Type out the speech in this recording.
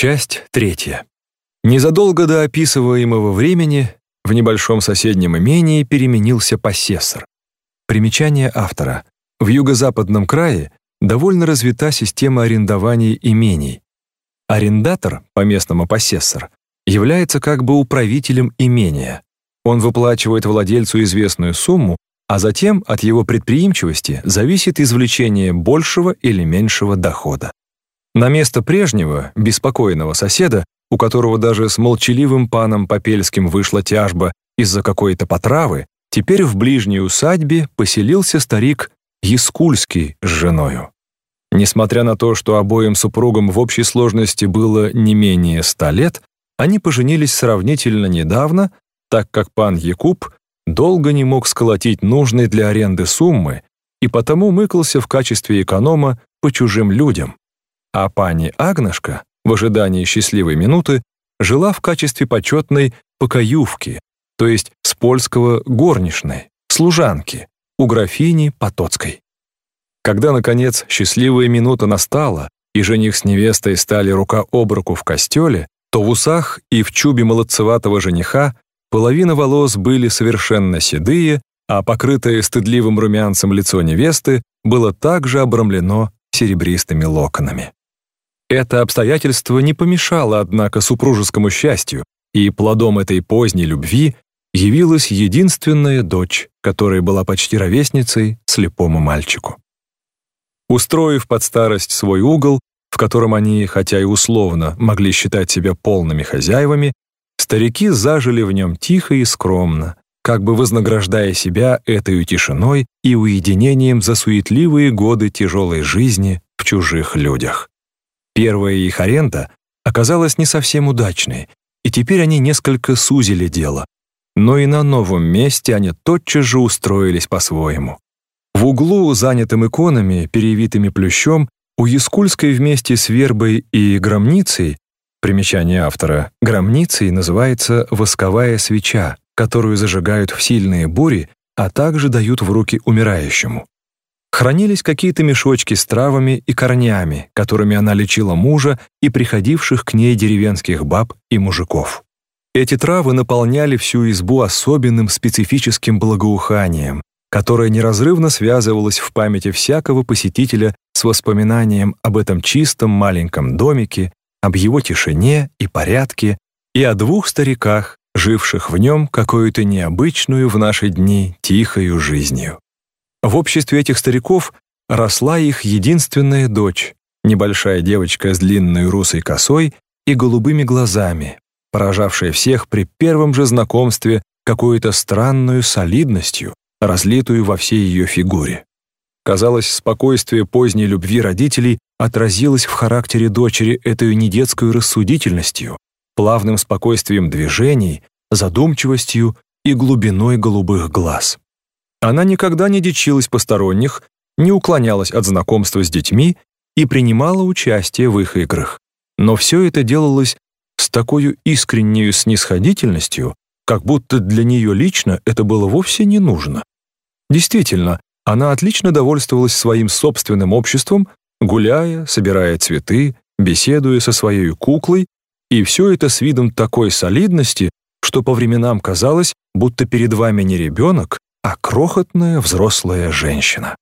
Часть третья. Незадолго до описываемого времени в небольшом соседнем имении переменился посессор. Примечание автора. В юго-западном крае довольно развита система арендования имений. Арендатор, по-местному посессор, является как бы управителем имения. Он выплачивает владельцу известную сумму, а затем от его предприимчивости зависит извлечение большего или меньшего дохода. На место прежнего, беспокойного соседа, у которого даже с молчаливым паном Попельским вышла тяжба из-за какой-то потравы, теперь в ближней усадьбе поселился старик Яскульский с женою. Несмотря на то, что обоим супругам в общей сложности было не менее ста лет, они поженились сравнительно недавно, так как пан Якуб долго не мог сколотить нужной для аренды суммы и потому мыкался в качестве эконома по чужим людям. А пани Агнешка, в ожидании счастливой минуты, жила в качестве почетной покоювки, то есть с польского горничной, служанки, у графини Потоцкой. Когда, наконец, счастливая минута настала, и жених с невестой стали рука об руку в костеле, то в усах и в чубе молодцеватого жениха половина волос были совершенно седые, а покрытое стыдливым румянцем лицо невесты было также обрамлено серебристыми локонами. Это обстоятельство не помешало, однако, супружескому счастью, и плодом этой поздней любви явилась единственная дочь, которая была почти ровесницей слепому мальчику. Устроив под старость свой угол, в котором они, хотя и условно, могли считать себя полными хозяевами, старики зажили в нем тихо и скромно, как бы вознаграждая себя этой тишиной и уединением за суетливые годы тяжелой жизни в чужих людях. Первая их аренда оказалась не совсем удачной, и теперь они несколько сузили дело. Но и на новом месте они тотчас же устроились по-своему. В углу, занятым иконами, перевитыми плющом, у Яскульской вместе с вербой и громницей, примечание автора, громницей называется восковая свеча, которую зажигают в сильные бури, а также дают в руки умирающему. Хранились какие-то мешочки с травами и корнями, которыми она лечила мужа и приходивших к ней деревенских баб и мужиков. Эти травы наполняли всю избу особенным специфическим благоуханием, которое неразрывно связывалось в памяти всякого посетителя с воспоминанием об этом чистом маленьком домике, об его тишине и порядке и о двух стариках, живших в нем какую-то необычную в наши дни тихою жизнью. В обществе этих стариков росла их единственная дочь, небольшая девочка с длинной русой косой и голубыми глазами, поражавшая всех при первом же знакомстве какой-то странную солидностью, разлитую во всей ее фигуре. Казалось, спокойствие поздней любви родителей отразилось в характере дочери этой недетской рассудительностью, плавным спокойствием движений, задумчивостью и глубиной голубых глаз. Она никогда не дичилась посторонних, не уклонялась от знакомства с детьми и принимала участие в их играх. Но все это делалось с такой искренней снисходительностью, как будто для нее лично это было вовсе не нужно. Действительно, она отлично довольствовалась своим собственным обществом, гуляя, собирая цветы, беседуя со своей куклой, и все это с видом такой солидности, что по временам казалось, будто перед вами не ребенок, а крохотная взрослая женщина.